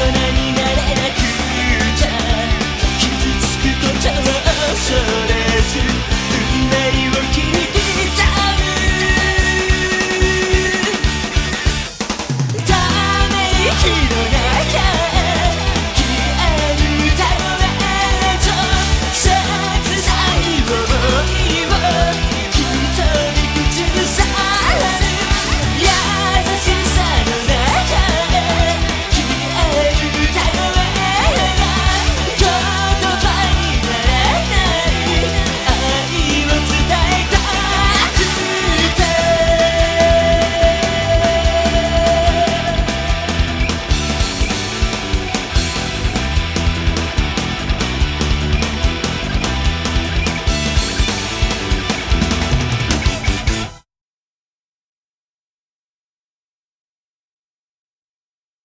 for any